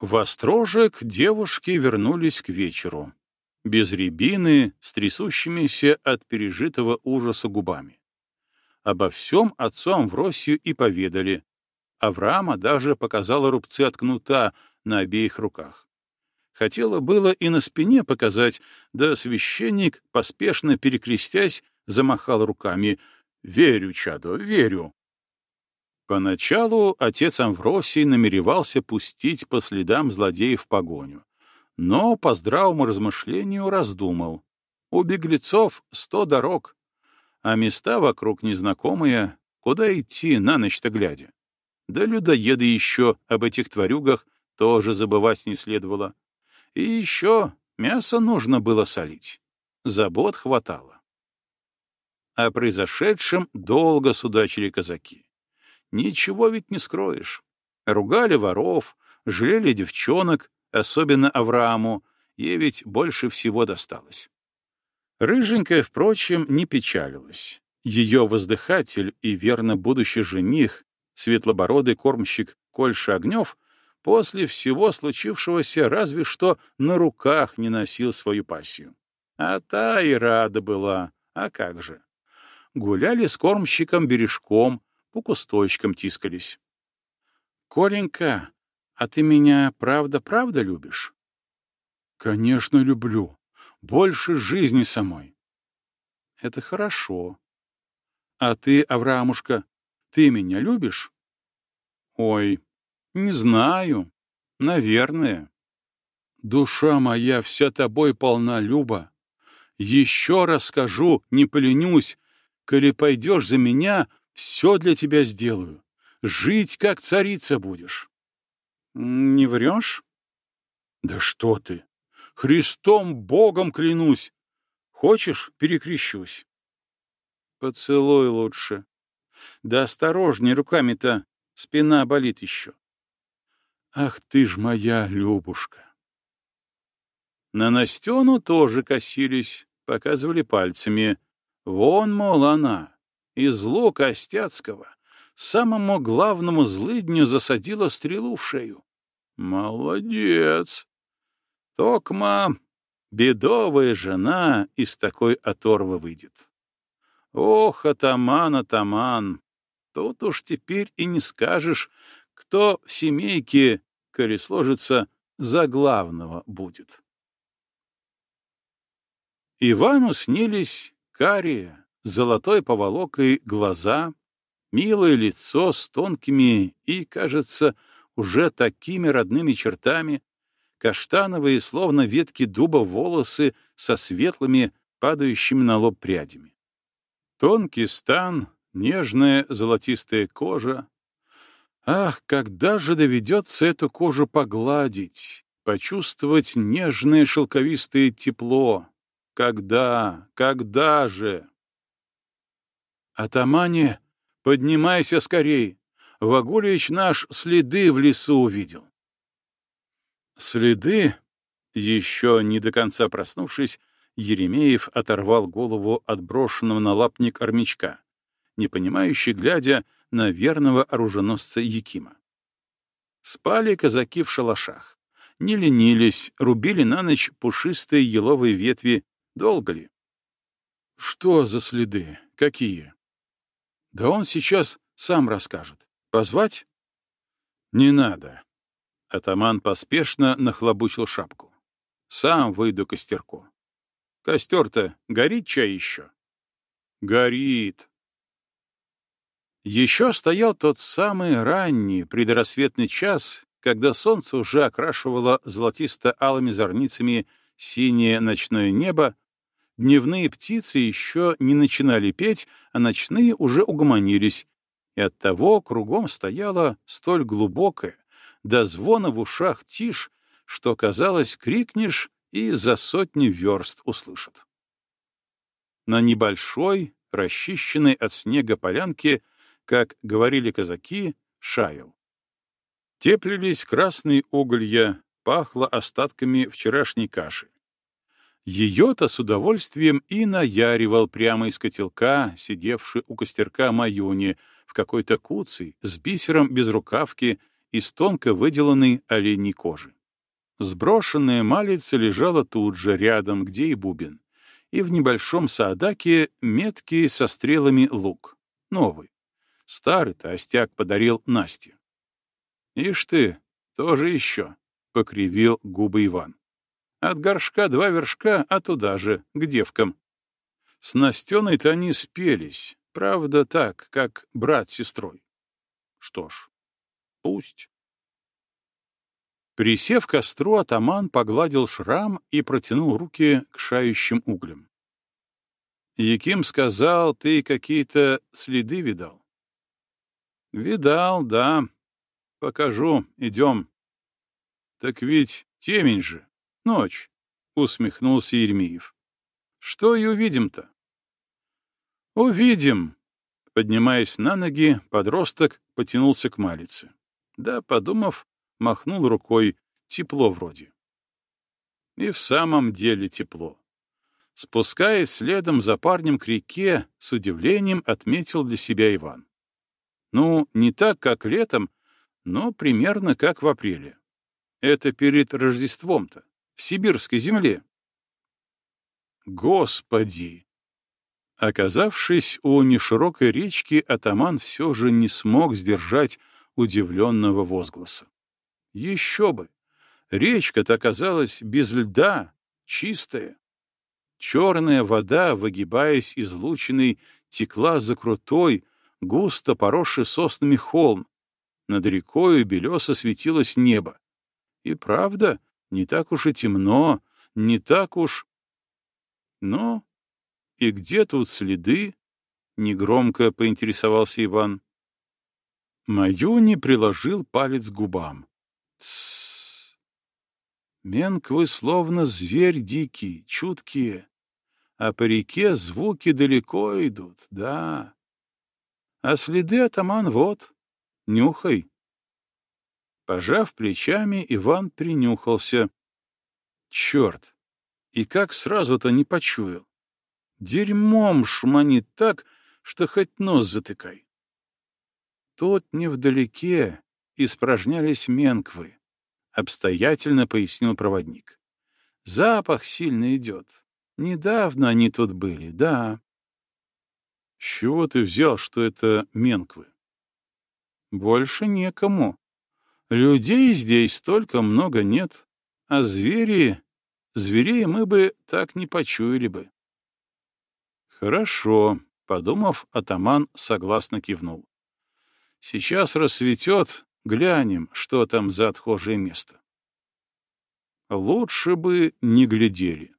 В Острожек девушки вернулись к вечеру, без рябины, с трясущимися от пережитого ужаса губами. Обо всем отцу Амвросию и поведали. Авраама даже показала рубцы от кнута на обеих руках. Хотела было и на спине показать, да священник, поспешно перекрестясь, замахал руками. «Верю, чадо, верю!» Поначалу отец Амвросий намеревался пустить по следам злодеев погоню, но по здравому размышлению раздумал. У беглецов сто дорог, а места вокруг незнакомые, куда идти на ночь-то глядя. Да людоеды еще об этих тварюгах тоже забывать не следовало. И еще мясо нужно было солить. Забот хватало. О произошедшем долго судачили казаки. Ничего ведь не скроешь. Ругали воров, жалели девчонок, особенно Аврааму, ей ведь больше всего досталось. Рыженькая, впрочем, не печалилась. Ее воздыхатель и верно будущий жених, светлобородый кормщик Кольша Огнев, после всего случившегося разве что на руках не носил свою пассию. А та и рада была, а как же. Гуляли с кормщиком бережком, по кусточкам тискались. «Коленька, а ты меня правда-правда любишь?» «Конечно, люблю. Больше жизни самой». «Это хорошо. А ты, Авраамушка, ты меня любишь?» «Ой, не знаю. Наверное». «Душа моя вся тобой полна, Люба. Еще раз скажу, не поленюсь, коли пойдешь за меня, все для тебя сделаю. Жить, как царица будешь. Не врешь? Да что ты! Христом Богом клянусь! Хочешь, перекрещусь? Поцелуй лучше. Да осторожней руками-то, спина болит еще. Ах ты ж моя Любушка! На Настену тоже косились, показывали пальцами. Вон, мол, она, из лука Остяцкого самому главному злыдню засадила стрелу в шею. Молодец! Токма, бедовая жена из такой оторвы выйдет. Ох, атаман, атаман! Тут уж теперь и не скажешь, кто в семейке, коли сложится, за главного будет. Ивану снились карие, золотой поволокой глаза, милое лицо с тонкими и, кажется, уже такими родными чертами, каштановые, словно ветки дуба, волосы со светлыми, падающими на лоб прядями. Тонкий стан, нежная золотистая кожа. Ах, когда же доведется эту кожу погладить, почувствовать нежное шелковистое тепло? Когда, когда же? «Атамане, поднимайся скорей! Вагулич наш следы в лесу увидел». «Следы?» Еще не до конца проснувшись, Еремеев оторвал голову от брошенного на лапник армячка, непонимающе глядя на верного оруженосца Якима. Спали казаки в шалашах. Не ленились, рубили на ночь пушистые еловые ветви. Долго ли? Что за следы? Какие? Да он сейчас сам расскажет. Позвать? Не надо. Атаман поспешно нахлобучил шапку. Сам выйду к костерку. Костер-то горит чай еще? Горит. Еще стоял тот самый ранний предрассветный час, когда солнце уже окрашивало золотисто-алыми зорницами синее ночное небо, Дневные птицы еще не начинали петь, а ночные уже угомонились, и оттого кругом стояла столь глубокая, до звона в ушах тишь, что, казалось, крикнешь и за сотни верст услышат. На небольшой, расчищенной от снега полянке, как говорили казаки, шаял. Теплились красные уголья, пахло остатками вчерашней каши. Ее-то с удовольствием и наяривал прямо из котелка, сидевший у костерка Маюни, в какой-то куцей, с бисером без рукавки из тонко выделанной оленей кожи. Сброшенная малица лежала тут же, рядом, где и бубен, и в небольшом саадаке меткий со стрелами лук. Новый. Старый-то остяк подарил Насте. «Ишь ты, тоже еще», — покривил губы Иван. «От горшка два вершка, а туда же, к девкам». С Настеной-то они спелись, правда так, как брат с сестрой. Что ж, пусть. Присев к костру, атаман погладил шрам и протянул руки к шающим углям. Яким сказал, ты какие-то следы видал? Видал, да. Покажу, идем. Так ведь темень же, ночь, усмехнулся Еремеев. Что и увидим-то? Увидим. Поднимаясь на ноги, подросток потянулся к малице. Да, подумав, махнул рукой. Тепло вроде. И в самом деле тепло. Спускаясь следом за парнем к реке, с удивлением отметил для себя Иван. Ну, не так, как летом, но примерно как в апреле. Это перед Рождеством-то, в сибирской земле. Господи! Оказавшись у неширокой речки, атаман все же не смог сдержать удивленного возгласа. Еще бы! Речка-то оказалась без льда, чистая. Черная вода, выгибаясь излученной, текла за крутой, густо поросший соснами холм. Над рекою белесо светилось небо. И правда, не так уж и темно, не так уж... Но и где тут следы? Негромко поинтересовался Иван. Маюни приложил палец к губам. Тссс. Менквы словно зверь дикий, чуткие. А по реке звуки далеко идут, да. А следы атаман вот. Нюхай. Пожав плечами, Иван принюхался. Черт! И как сразу-то не почуял. Дерьмом шманит так, что хоть нос затыкай. Тут невдалеке испражнялись менквы, — обстоятельно пояснил проводник. Запах сильно идет. Недавно они тут были, да. С чего ты взял, что это менквы? Больше некому. Людей здесь столько много нет, а звери... Зверей мы бы так не почуяли бы. Хорошо, подумав, атаман согласно кивнул. Сейчас рассветет, глянем, что там за отхожее место. Лучше бы не глядели.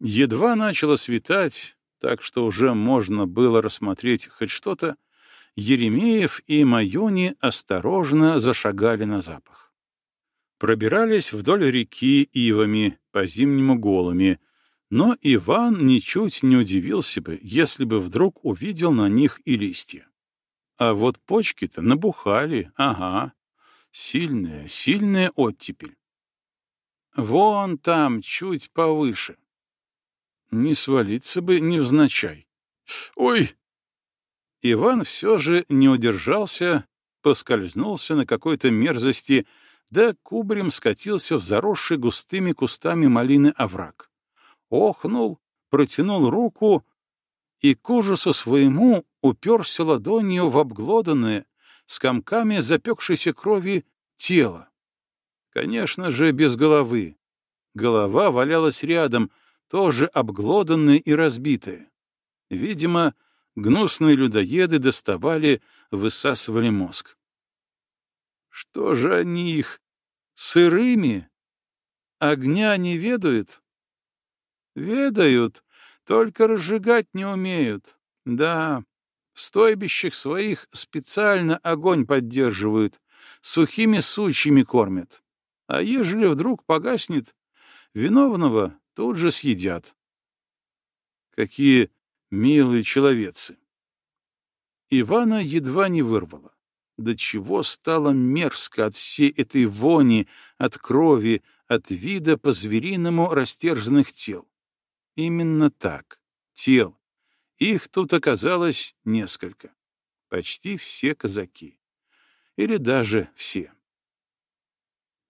Едва начало светать, так что уже можно было рассмотреть хоть что-то, Еремеев и Майони осторожно зашагали на запах. Пробирались вдоль реки ивами, по-зимнему голыми, но Иван ничуть не удивился бы, если бы вдруг увидел на них и листья. А вот почки-то набухали, ага. Сильная, сильная оттепель. Вон там, чуть повыше. Не свалиться бы невзначай. Ой! Иван все же не удержался, поскользнулся на какой-то мерзости, да кубрем скатился в заросший густыми кустами малины овраг охнул, протянул руку и к ужасу своему уперся ладонью в обглоданное, с комками запекшейся крови, тело. Конечно же, без головы. Голова валялась рядом, тоже обглоданная и разбитая. Видимо, гнусные людоеды доставали, высасывали мозг. Что же они их? Сырыми? Огня не ведают? Ведают, только разжигать не умеют. Да, в стойбищах своих специально огонь поддерживают, сухими сучьями кормят. А ежели вдруг погаснет, виновного тут же съедят. Какие милые человецы! Ивана едва не вырвало. До чего стало мерзко от всей этой вони, от крови, от вида по-звериному растерзанных тел. Именно так. Тел. Их тут оказалось несколько. Почти все казаки. или даже все.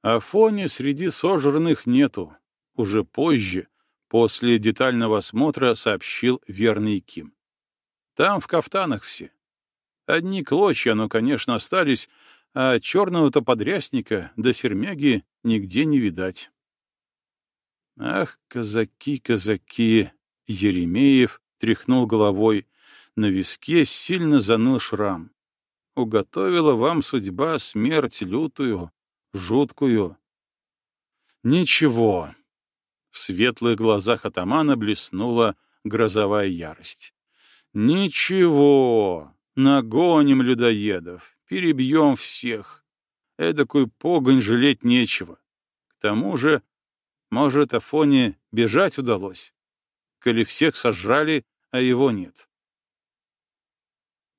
Афони среди сожранных нету. Уже позже, после детального осмотра, сообщил верный Ким. Там в кафтанах все. Одни клочья, но, конечно, остались, а черного-то подрясника до сермяги нигде не видать. Ах, казаки, казаки! Еремеев тряхнул головой. На виске сильно заныл шрам. Уготовила вам судьба смерть лютую, жуткую. Ничего. В светлых глазах атамана блеснула грозовая ярость. Ничего. Нагоним людоедов, перебьем всех. Эдакую погонь жалеть нечего. К тому же, может, Афоне бежать удалось, коли всех сожрали, а его нет.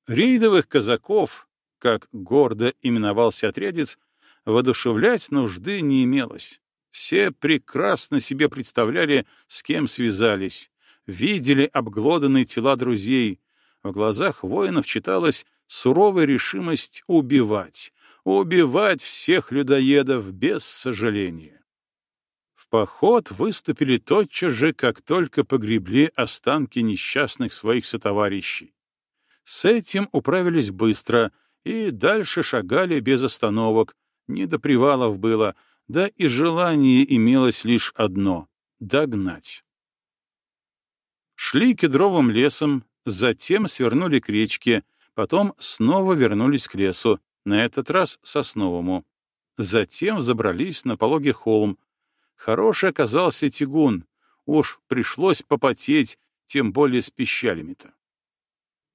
Рейдовых казаков, как гордо именовался отрядец, воодушевлять нужды не имелось. Все прекрасно себе представляли, с кем связались, видели обглоданные тела друзей, в глазах воинов читалась суровая решимость убивать, убивать всех людоедов без сожаления. В поход выступили тотчас же, как только погребли останки несчастных своих сотоварищей. С этим управились быстро и дальше шагали без остановок, не до привалов было, да и желание имелось лишь одно — догнать. Шли кедровым лесом, Затем свернули к речке, потом снова вернулись к лесу, на этот раз сосновому. Затем забрались на пологий холм. Хороший оказался тягун, уж пришлось попотеть, тем более с пищалями-то.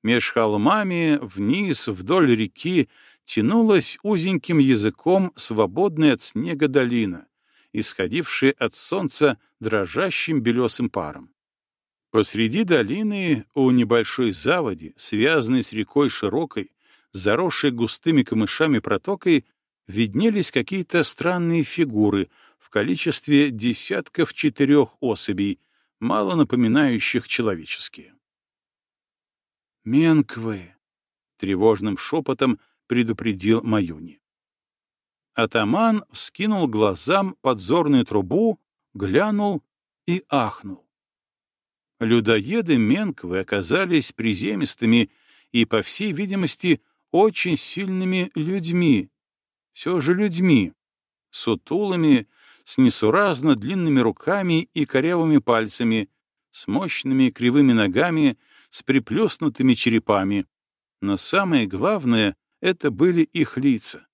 Меж холмами вниз вдоль реки тянулась узеньким языком свободная от снега долина, исходившая от солнца дрожащим белесым паром. Посреди долины у небольшой заводи, связанной с рекой широкой, заросшей густыми камышами протокой, виднелись какие-то странные фигуры в количестве десятков четырех особей, мало напоминающих человеческие. «Менквы!» — тревожным шепотом предупредил Маюни. Атаман вскинул глазам подзорную трубу, глянул и ахнул. Людоеды Менковы оказались приземистыми и, по всей видимости, очень сильными людьми. Все же людьми. Сутулыми, с несуразно длинными руками и корявыми пальцами, с мощными кривыми ногами, с приплюснутыми черепами. Но самое главное — это были их лица.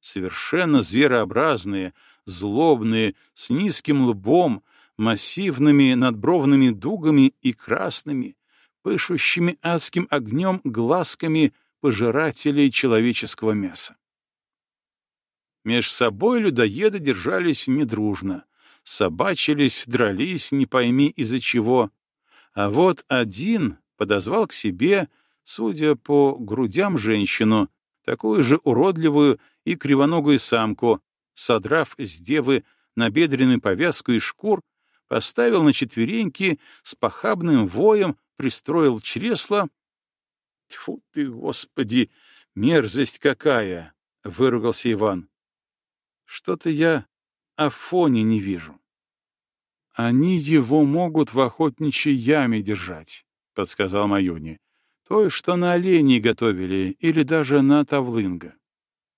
Совершенно зверообразные, злобные, с низким лбом, массивными надбровными дугами и красными, пышущими адским огнем глазками пожирателей человеческого мяса. Меж собой людоеды держались недружно, собачились, дрались, не пойми из-за чего. А вот один подозвал к себе, судя по грудям женщину, такую же уродливую и кривоногую самку, содрав с девы набедренную повязку из шкур, поставил на четвереньки, с похабным воем пристроил чресло. Тьфу ты, господи, мерзость какая! — выругался Иван. Что-то я Афони не вижу. Они его могут в охотничьей яме держать, — подсказал Маюни. Той, что на оленей готовили, или даже на тавлынга.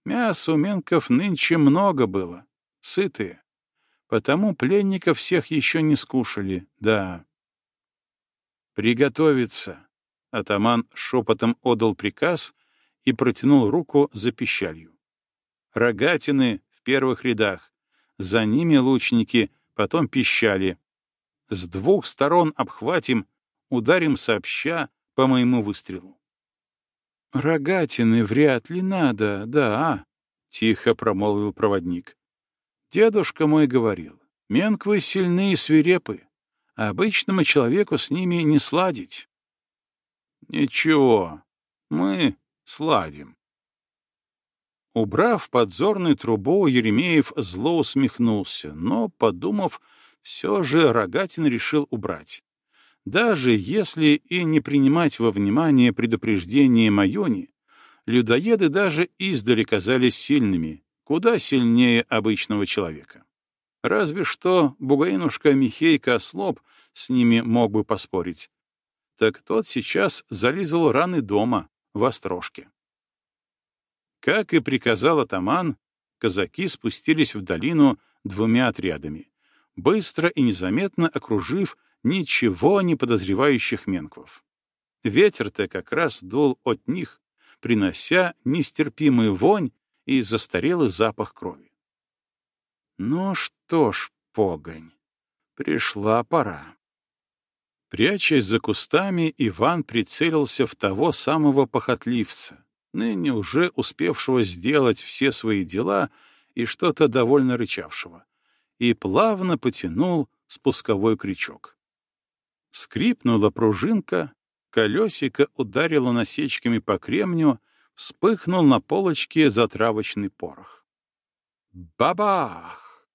Мяса у менков нынче много было, сытые. Потому пленников всех еще не скушали, да. «Приготовиться!» — атаман шепотом отдал приказ и протянул руку за пищалью. «Рогатины в первых рядах, за ними лучники, потом пищали. С двух сторон обхватим, ударим сообща по моему выстрелу». «Рогатины вряд ли надо, да», — тихо промолвил проводник. Дедушка мой говорил, менквы сильны и свирепы, а обычному человеку с ними не сладить. Ничего, мы сладим. Убрав подзорную трубу, Еремеев зло усмехнулся, но, подумав, все же Рогатин решил убрать. Даже если и не принимать во внимание предупреждение Майони, людоеды даже издали казались сильными, куда сильнее обычного человека. Разве что бугаинушка Михей Кослоп с ними мог бы поспорить. Так тот сейчас зализал раны дома, в острожке. Как и приказал атаман, казаки спустились в долину двумя отрядами, быстро и незаметно окружив ничего не подозревающих менквов. Ветер-то как раз дул от них, принося нестерпимую вонь и застарелый запах крови. Ну что ж, погонь, пришла пора. Прячась за кустами, Иван прицелился в того самого похотливца, ныне уже успевшего сделать все свои дела и что-то довольно рычавшего, и плавно потянул спусковой крючок. Скрипнула пружинка, колесико ударило насечками по кремню, вспыхнул на полочке затравочный порох. Бабах!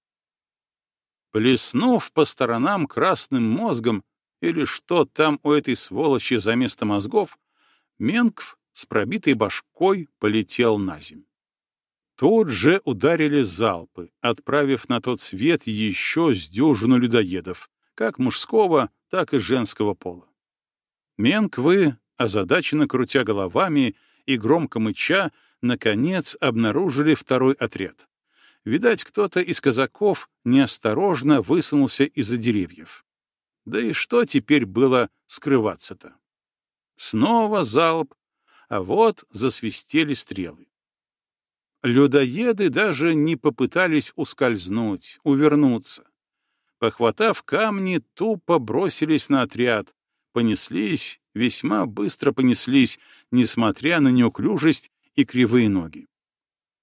Плеснув по сторонам красным мозгом, или что там у этой сволочи за место мозгов, Менкв с пробитой башкой полетел на земь. Тут же ударили залпы, отправив на тот свет еще с дюжину людоедов, как мужского, так и женского пола. Менквы, озадаченно крутя головами и громко мыча, наконец обнаружили второй отряд. Видать, кто-то из казаков неосторожно высунулся из-за деревьев. Да и что теперь было скрываться-то? Снова залп, а вот засвистели стрелы. Людоеды даже не попытались ускользнуть, увернуться. Похватав камни, тупо бросились на отряд, понеслись, весьма быстро понеслись, несмотря на неуклюжесть и кривые ноги.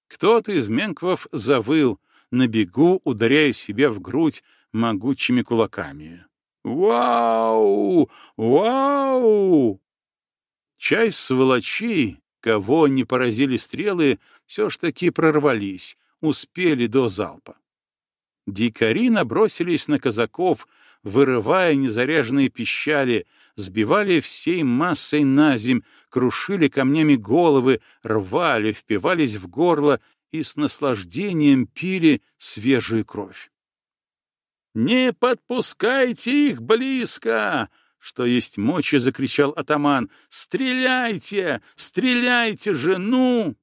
Кто-то из менквов завыл, на бегу ударяя себя в грудь могучими кулаками. Вау! Вау! Часть сволочей, кого не поразили стрелы, все ж таки прорвались, успели до залпа. Дикари набросились на казаков, вырывая незаряженные пищали, сбивали всей массой на земь, крушили камнями головы, рвали, впивались в горло и с наслаждением пили свежую кровь. «Не подпускайте их близко!» Что есть мочи, закричал атаман. «Стреляйте! Стреляйте же, ну!»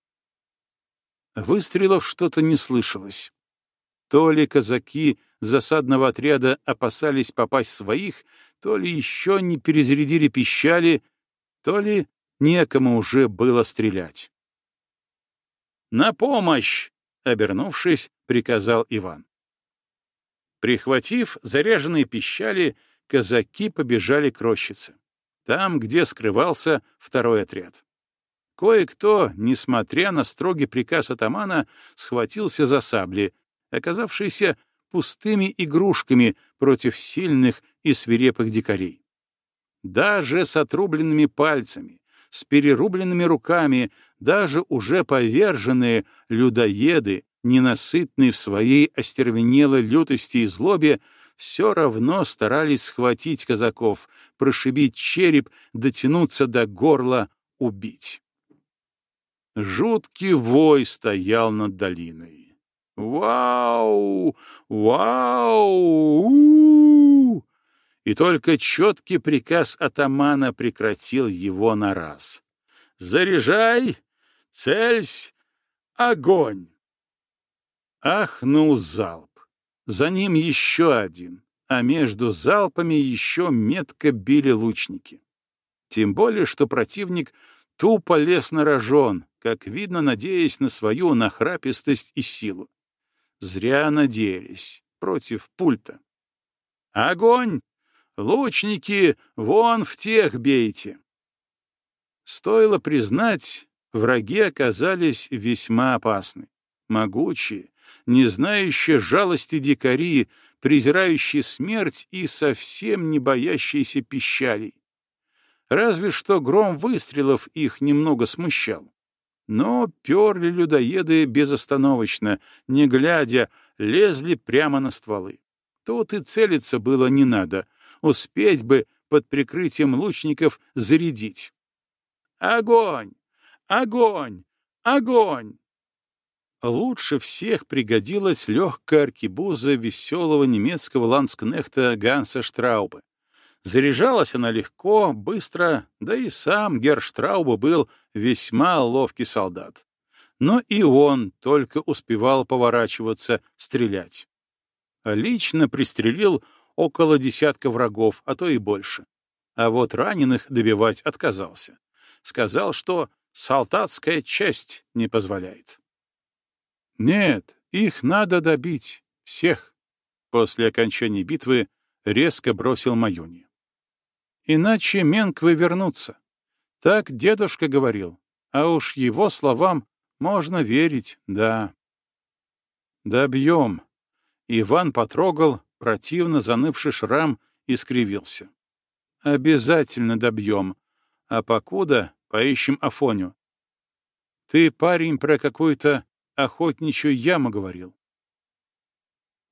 Выстрелов что-то не слышалось. То ли казаки засадного отряда опасались попасть своих, то ли еще не перезарядили пищали, то ли некому уже было стрелять. «На помощь!» — обернувшись, приказал Иван. Прихватив заряженные пищали, казаки побежали к рощице, там, где скрывался второй отряд. Кое-кто, несмотря на строгий приказ атамана, схватился за сабли, оказавшиеся пустыми игрушками против сильных и свирепых дикарей. Даже с отрубленными пальцами, с перерубленными руками, даже уже поверженные людоеды ненасытные в своей остервенелой лютости и злобе, все равно старались схватить казаков, прошибить череп, дотянуться до горла, убить. Жуткий вой стоял над долиной. «Вау! Вау! И только четкий приказ атамана прекратил его на раз. «Заряжай! Цельсь! Огонь!» Ахнул залп. За ним еще один, а между залпами еще метко били лучники. Тем более, что противник тупо лез на рожон, как видно, надеясь на свою нахрапистость и силу. Зря надеялись против пульта. «Огонь! Лучники, вон в тех бейте!» Стоило признать, враги оказались весьма опасны, могучие, не знающие жалости дикари, презирающие смерть и совсем не боящиеся пищалей. Разве что гром выстрелов их немного смущал. Но перли людоеды безостановочно, не глядя, лезли прямо на стволы. Тут и целиться было не надо, успеть бы под прикрытием лучников зарядить. «Огонь! Огонь! Огонь!» Лучше всех пригодилась легкая аркебуза веселого немецкого ланскнехта Ганса Штрауба. Заряжалась она легко, быстро, да и сам Герштрауба был весьма ловкий солдат. Но и он только успевал поворачиваться, стрелять. Лично пристрелил около десятка врагов, а то и больше. А вот раненых добивать отказался. Сказал, что солдатская честь не позволяет. Нет, их надо добить, всех. После окончания битвы резко бросил Маюни. Иначе менквы вернутся. Так дедушка говорил, а уж его словам можно верить, да. Добьем. Иван потрогал противно занывший шрам и скривился. Обязательно добьем. А покуда поищем Афоню. Ты, парень, про какую-то охотничью яму говорил.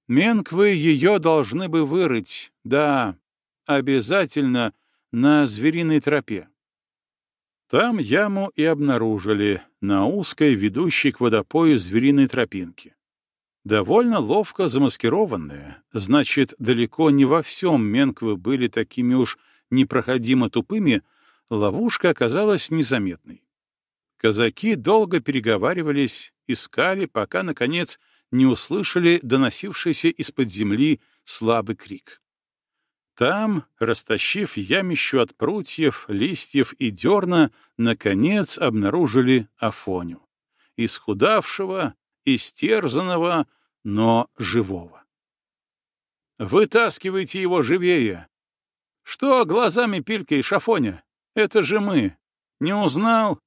Менквы ее должны бы вырыть, да, обязательно на звериной тропе. Там яму и обнаружили, на узкой, ведущей к водопою звериной тропинке. Довольно ловко замаскированная, значит, далеко не во всем менквы были такими уж непроходимо тупыми, ловушка оказалась незаметной. Казаки долго переговаривались, искали, пока, наконец, не услышали доносившийся из-под земли слабый крик. Там, растащив ямищу от прутьев, листьев и дерна, наконец обнаружили Афоню. Исхудавшего, истерзанного, но живого. «Вытаскивайте его живее!» «Что глазами пилькаешь, Афоня? Это же мы! Не узнал?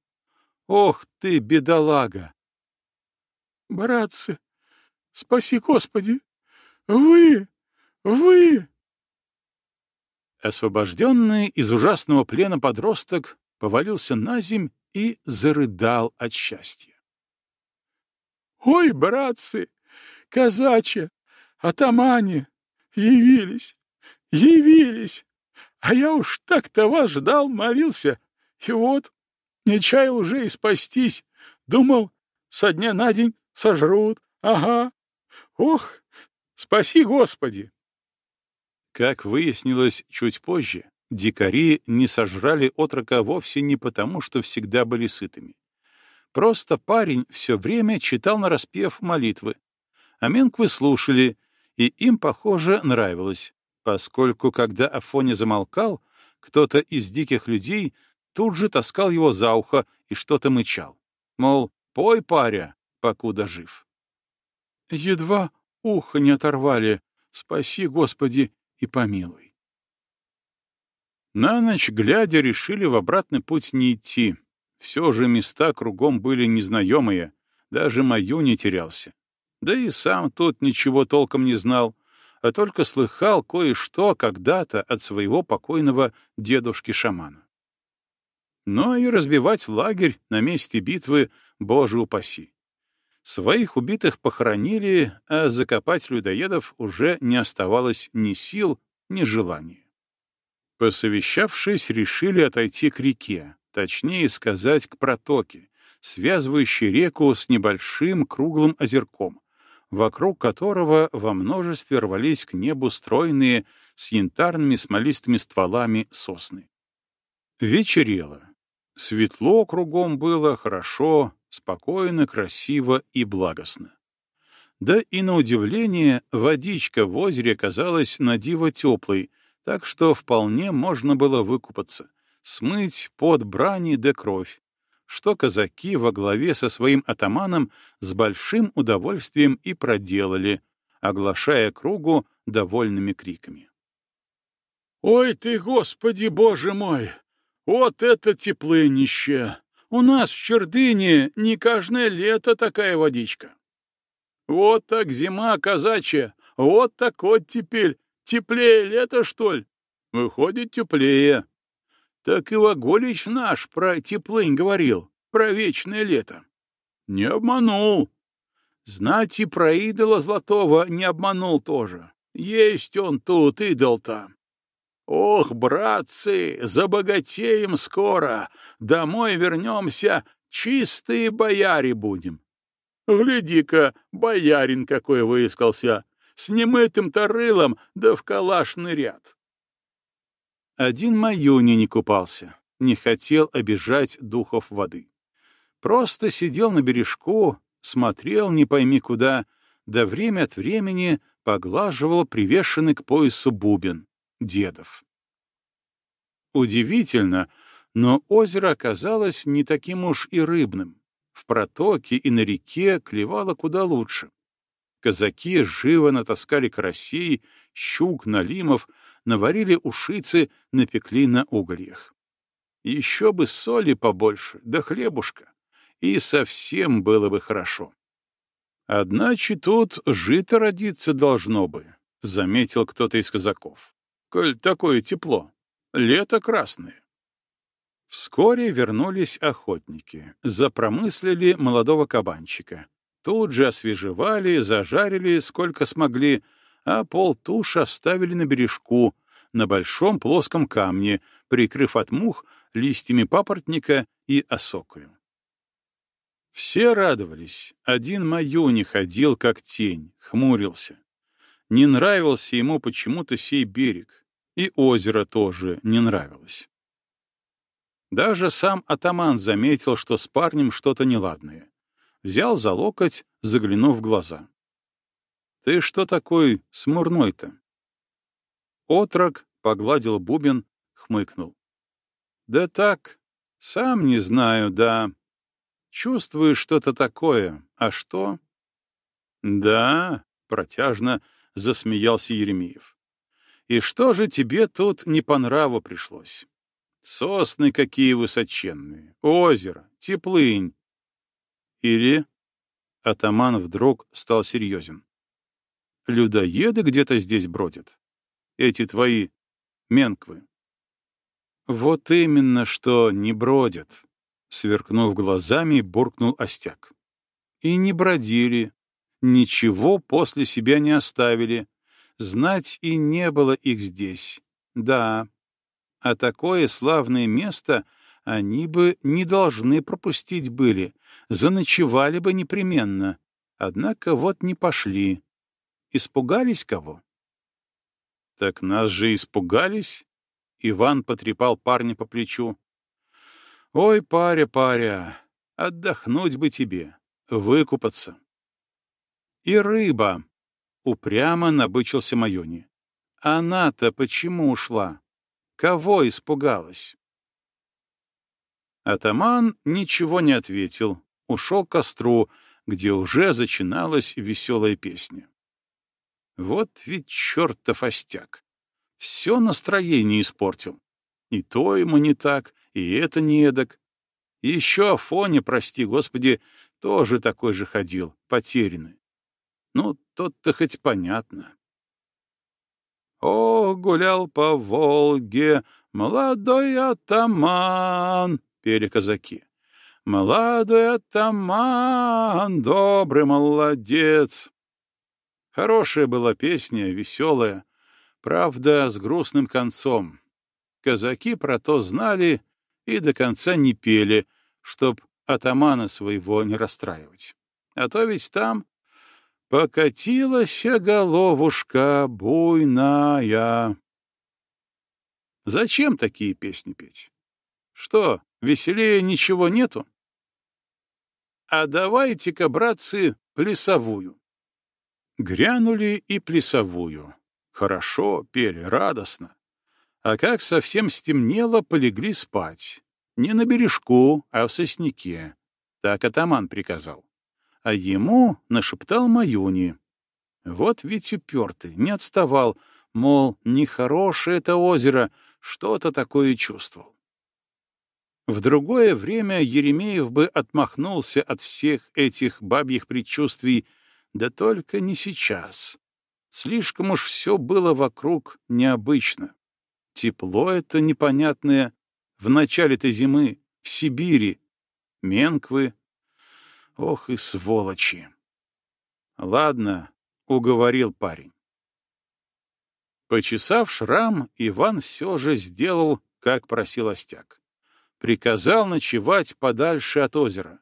Ох ты, бедолага! Братцы, спаси Господи! Вы! Вы! Освобожденный из ужасного плена подросток повалился на земь и зарыдал от счастья. «Ой, братцы, казачья, атамане, явились, явились! А я уж так-то вас ждал, молился, и вот не чаял уже и спастись. Думал, со дня на день сожрут. Ага. Ох, спаси Господи!» Как выяснилось чуть позже, дикари не сожрали отрока вовсе не потому, что всегда были сытыми. Просто парень все время читал нараспев молитвы. А менквы слушали, и им, похоже, нравилось, поскольку, когда Афоня замолкал, кто-то из диких людей тут же таскал его за ухо и что-то мычал. Мол, пой, паря, покуда жив. Едва ухо не оторвали, спаси, Господи, и помилуй. На ночь глядя решили в обратный путь не идти. Все же места кругом были незнаемые, даже Маю не терялся. Да и сам тут ничего толком не знал, а только слыхал кое-что когда-то от своего покойного дедушки-шамана. Но и разбивать лагерь на месте битвы, боже упаси. Своих убитых похоронили, а закопать людоедов уже не оставалось ни сил, ни желания. Посовещавшись, решили отойти к реке, точнее сказать, к протоке, связывающей реку с небольшим круглым озерком, вокруг которого во множестве рвались к небу стройные с янтарными смолистыми стволами сосны. Вечерело. Светло кругом было, хорошо, спокойно, красиво и благостно. Да и на удивление, водичка в озере оказалась на диво теплой, так что вполне можно было выкупаться, смыть под брани да кровь, что казаки во главе со своим атаманом с большим удовольствием и проделали, оглашая кругу довольными криками. «Ой ты, Господи, Боже мой! Вот это теплынище! У нас в Чердыне не каждое лето такая водичка. Вот так зима казачья, вот так вот теперь. Теплее лето, что ли? Выходит, теплее. Так и Ваголич наш про теплынь говорил, про вечное лето. Не обманул. Знать и про идола золотого не обманул тоже. Есть он тут, идол-то. Ох, братцы, забогатеем скоро, домой вернемся, Чистые бояре будем. Гляди-ка, боярин какой выискался, с немытым-то рылом да в калашный ряд. Один Маюни не купался, не хотел обижать духов воды. Просто сидел на бережку, смотрел не пойми куда, да время от времени поглаживал привешенный к поясу бубен, дедов. Удивительно, но озеро оказалось не таким уж и рыбным. В протоке и на реке клевало куда лучше. Казаки живо натаскали карасей, щук, налимов, наварили ушицы, напекли на угольях. Еще бы соли побольше, да хлебушка, и совсем было бы хорошо. Одначе тут жито родиться должно бы, — заметил кто-то из казаков. Коль такое тепло, лето красное. Вскоре вернулись охотники, запромыслили молодого кабанчика. Тут же освежевали, зажарили сколько смогли, а полтуши оставили на бережку, на большом плоском камне, прикрыв от мух листьями папоротника и осокою. Все радовались, один Маю не ходил как тень, хмурился. Не нравился ему почему-то сей берег, и озеро тоже не нравилось. Даже сам атаман заметил, что с парнем что-то неладное. Взял за локоть, заглянув в глаза. «Ты что такой смурной-то?» Отрок погладил бубен, хмыкнул. «Да так, сам не знаю, да. Чувствую что-то такое. А что?» «Да», — протяжно засмеялся Еремеев. «И что же тебе тут не по нраву пришлось?» Сосны какие высоченные, озеро, теплынь. Или... Атаман вдруг стал серьезен. Людоеды где-то здесь бродят. Эти твои менквы. Вот именно, что не бродят. Сверкнув глазами, буркнул Остяк. И не бродили, ничего после себя не оставили. Знать и не было их здесь. Да, а такое славное место они бы не должны пропустить были, заночевали бы непременно. Однако вот не пошли. Испугались кого? Так нас же испугались? Иван потрепал парня по плечу. Ой, паря, паря, отдохнуть бы тебе, выкупаться. И рыба. Упрямо набычился Майони. Она-то почему ушла? Кого испугалась? Атаман ничего не ответил, ушел к костру, где уже зачиналась веселая песня. Вот ведь чертов остяк! Все настроение испортил. И то ему не так, и это не эдак. Еще Афоня, прости господи, тоже такой же ходил, потерянный. Ну, тот-то хоть понятно. О, гулял по Волге молодой атаман, пели казаки. Молодой атаман, добрый молодец. Хорошая была песня, веселая, правда, с грустным концом. Казаки про то знали и до конца не пели, чтоб атамана своего не расстраивать. А то ведь там Покатилась головушка буйная. Зачем такие песни петь? Что, веселее ничего нету? А давайте-ка, братцы, плясовую. Грянули и плясовую. Хорошо пели, радостно. А как совсем стемнело, полегли спать. Не на бережку, а в сосняке. Так атаман приказал а ему нашептал Маюни. Вот ведь упертый, не отставал, мол, нехорошее это озеро, что-то такое чувствовал. В другое время Еремеев бы отмахнулся от всех этих бабьих предчувствий, да только не сейчас. Слишком уж все было вокруг необычно. Тепло это непонятное в начале-то зимы, в Сибири, менквы, Ох и сволочи! Ладно, уговорил парень. Почесав шрам, Иван все же сделал, как просил Остяк. Приказал ночевать подальше от озера.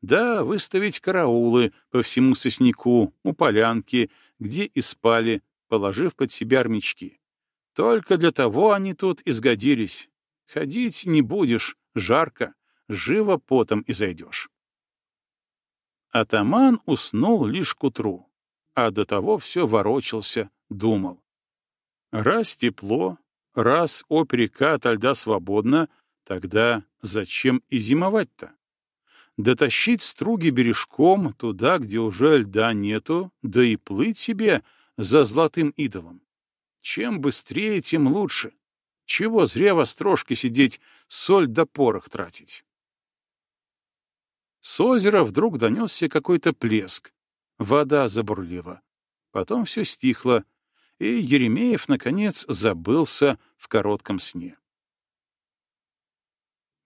Да, выставить караулы по всему сосняку, у полянки, где и спали, положив под себя армячки. Только для того они тут изгодились. Ходить не будешь, жарко, живо потом и зайдешь. Атаман уснул лишь к утру, а до того все ворочался, думал. Раз тепло, раз оперека ото льда свободна, тогда зачем и зимовать-то? Дотащить струги бережком туда, где уже льда нету, да и плыть себе за золотым идолом. Чем быстрее, тем лучше. Чего зря в острожке сидеть, соль да порох тратить. С озера вдруг донесся какой-то плеск. Вода забурлила. Потом все стихло, и Еремеев, наконец, забылся в коротком сне.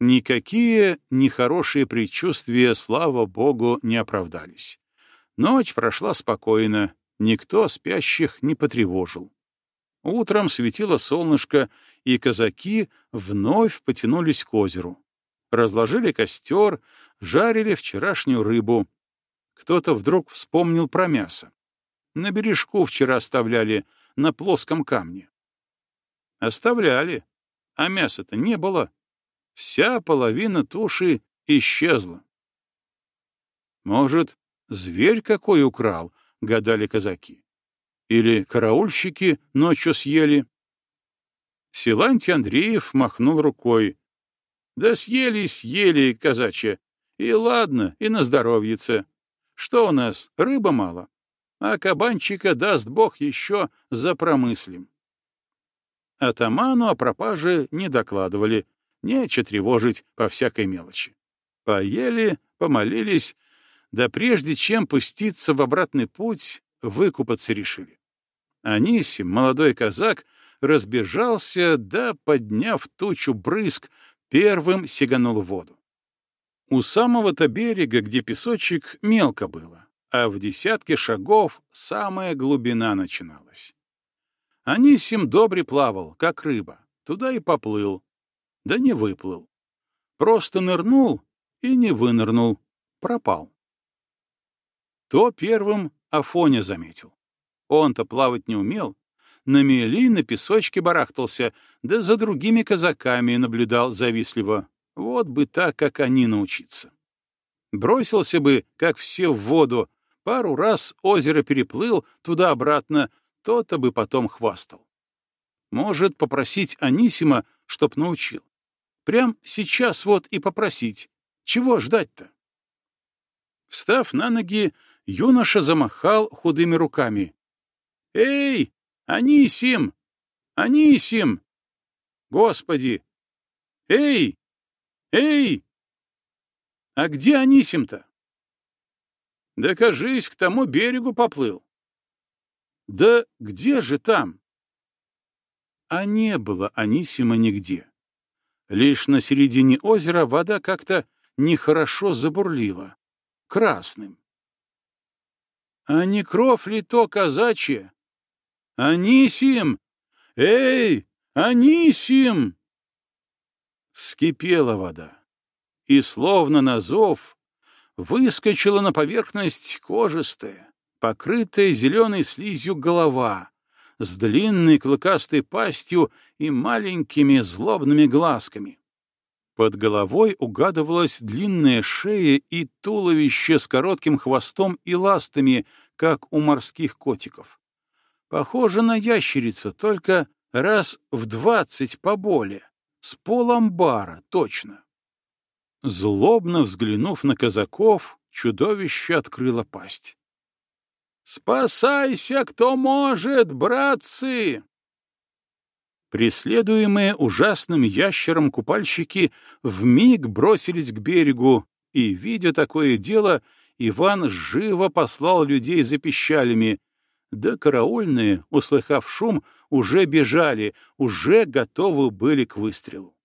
Никакие нехорошие предчувствия, слава богу, не оправдались. Ночь прошла спокойно, никто спящих не потревожил. Утром светило солнышко, и казаки вновь потянулись к озеру. Разложили костер, жарили вчерашнюю рыбу. Кто-то вдруг вспомнил про мясо. На бережку вчера оставляли, на плоском камне. Оставляли, а мяса-то не было. Вся половина туши исчезла. Может, зверь какой украл, гадали казаки. Или караульщики ночью съели. Силантий Андреев махнул рукой. Да съели, съели, казачья. И ладно, и на здоровьице. Что у нас, рыба мало? А кабанчика, даст бог, еще запромыслим. Атаману о пропаже не докладывали, нече тревожить по всякой мелочи. Поели, помолились, да прежде чем пуститься в обратный путь, выкупаться решили. Анисим, молодой казак, разбежался, да, подняв тучу брызг, первым сиганул в воду. У самого-то берега, где песочек, мелко было, а в десятке шагов самая глубина начиналась. Анисим добре плавал, как рыба, туда и поплыл, да не выплыл. Просто нырнул и не вынырнул, пропал. То первым Афоня заметил. Он-то плавать не умел, на мели на песочке барахтался, да за другими казаками наблюдал завистливо. Вот бы так, как они научиться. Бросился бы, как все в воду, пару раз озеро переплыл туда-обратно, то-то бы потом хвастал. Может, попросить Анисима, чтоб научил. Прям сейчас вот и попросить. Чего ждать-то? Встав на ноги, юноша замахал худыми руками. «Эй, Анисим! Анисим! Господи! Эй! Эй! А где Анисим-то? Да, кажись, к тому берегу поплыл. Да где же там? А не было Анисима нигде. Лишь на середине озера вода как-то нехорошо забурлила, красным. А не кровь ли то казачья? Анисим! Эй, Анисим! Вскипела вода, и, словно на зов, выскочила на поверхность кожистая, покрытая зеленой слизью голова, с длинной клыкастой пастью и маленькими злобными глазками. Под головой угадывалась длинная шея и туловище с коротким хвостом и ластами, как у морских котиков. Похоже на ящерицу, только раз в двадцать поболее, с поламбара точно. Злобно взглянув на казаков, чудовище открыло пасть. «Спасайся, кто может, братцы!» Преследуемые ужасным ящером купальщики вмиг бросились к берегу, и, видя такое дело, Иван живо послал людей за пищалями, да караульные, услыхав шум, уже бежали, уже готовы были к выстрелу.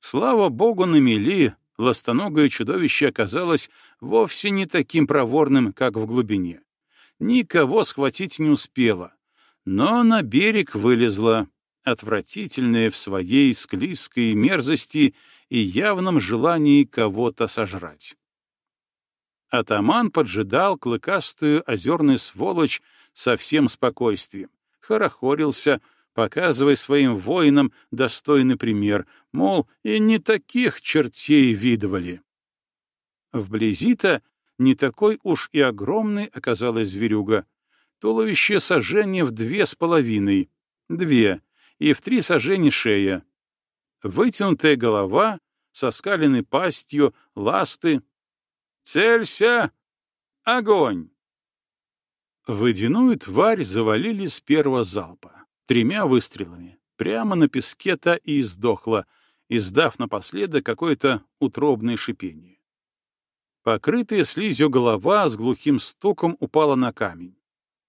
Слава богу, на мели ластоногое чудовище оказалось вовсе не таким проворным, как в глубине никого схватить не успела, но на берег вылезла, отвратительная в своей склизкой мерзости и явном желании кого-то сожрать. Атаман поджидал клыкастую озерную сволочь со всем спокойствием, хорохорился, показывая своим воинам достойный пример, мол, и не таких чертей видывали. Вблизи-то не такой уж и огромной оказалась зверюга. Туловище сожжения в две с половиной, две, и в три сожжения шея. Вытянутая голова, со скаленной пастью, ласты. «Целься! Огонь!» Водяную тварь завалили с первого залпа, тремя выстрелами. Прямо на песке та и издохла, издав напоследок какое-то утробное шипение. Покрытая слизью голова с глухим стуком упала на камень.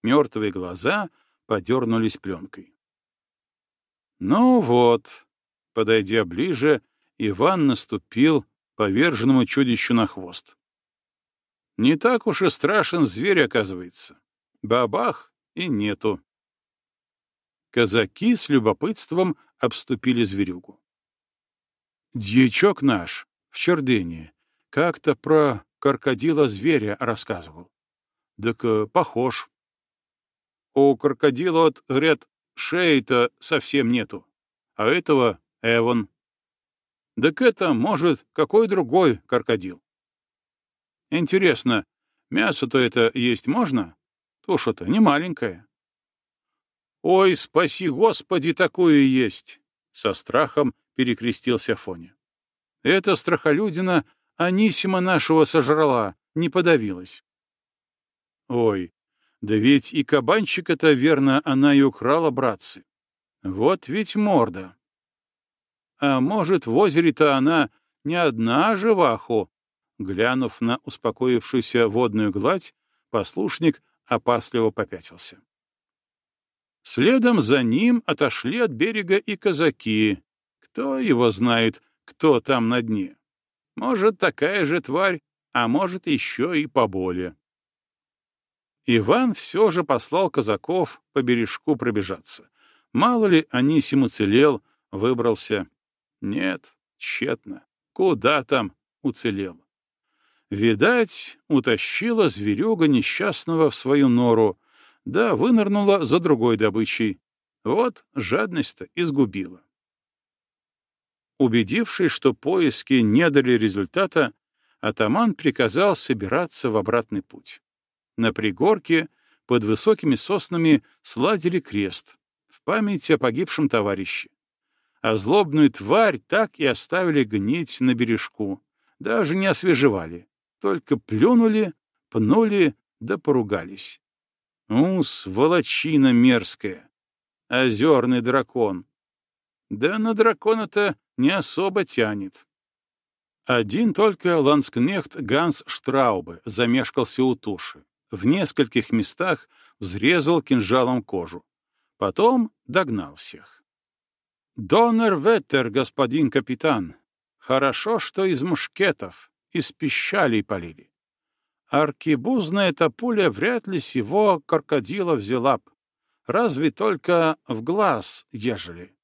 Мертвые глаза подернулись пленкой. Ну вот, подойдя ближе, Иван наступил поверженному чудищу на хвост. Не так уж и страшен зверь, оказывается. Бабах и нету. Казаки с любопытством обступили зверюгу. Дьячок наш в Чердыне как-то про крокодила-зверя рассказывал. Так э, похож. У крокодила, вот, говорят, шеи-то совсем нету, а этого — Эван. Так это, может, какой другой крокодил. Интересно, мясо-то это есть можно? Туша-то не маленькая. Ой, спаси Господи, такое есть! Со страхом перекрестился Фоня. Эта страхолюдина Анисима нашего сожрала, не подавилась. Ой, да ведь и кабанчика-то, верно, она и украла, братцы. Вот ведь морда. А может, в озере-то она не одна живаху? Глянув на успокоившуюся водную гладь, послушник опасливо попятился. Следом за ним отошли от берега и казаки. Кто его знает, кто там на дне? Может, такая же тварь, а может, еще и поболее. Иван все же послал казаков по бережку пробежаться. Мало ли Анисим уцелел, выбрался. Нет, тщетно. Куда там уцелел? Видать, утащила зверюга несчастного в свою нору, да вынырнула за другой добычей. Вот жадность-то изгубила. Убедившись, что поиски не дали результата, атаман приказал собираться в обратный путь. На пригорке под высокими соснами сладили крест в память о погибшем товарище. А злобную тварь так и оставили гнить на бережку, даже не освежевали, только плюнули, пнули да поругались. Ну, сволочина мерзкая! Озерный дракон! Да на дракона-то не особо тянет. Один только ланскнехт Ганс Штраубе замешкался у туши. В нескольких местах взрезал кинжалом кожу. Потом догнал всех. «Донер Веттер, господин капитан. Хорошо, что из мушкетов, из пищалей полили. Аркибузная эта пуля вряд ли сего крокодила взяла б. Разве только в глаз, ежели.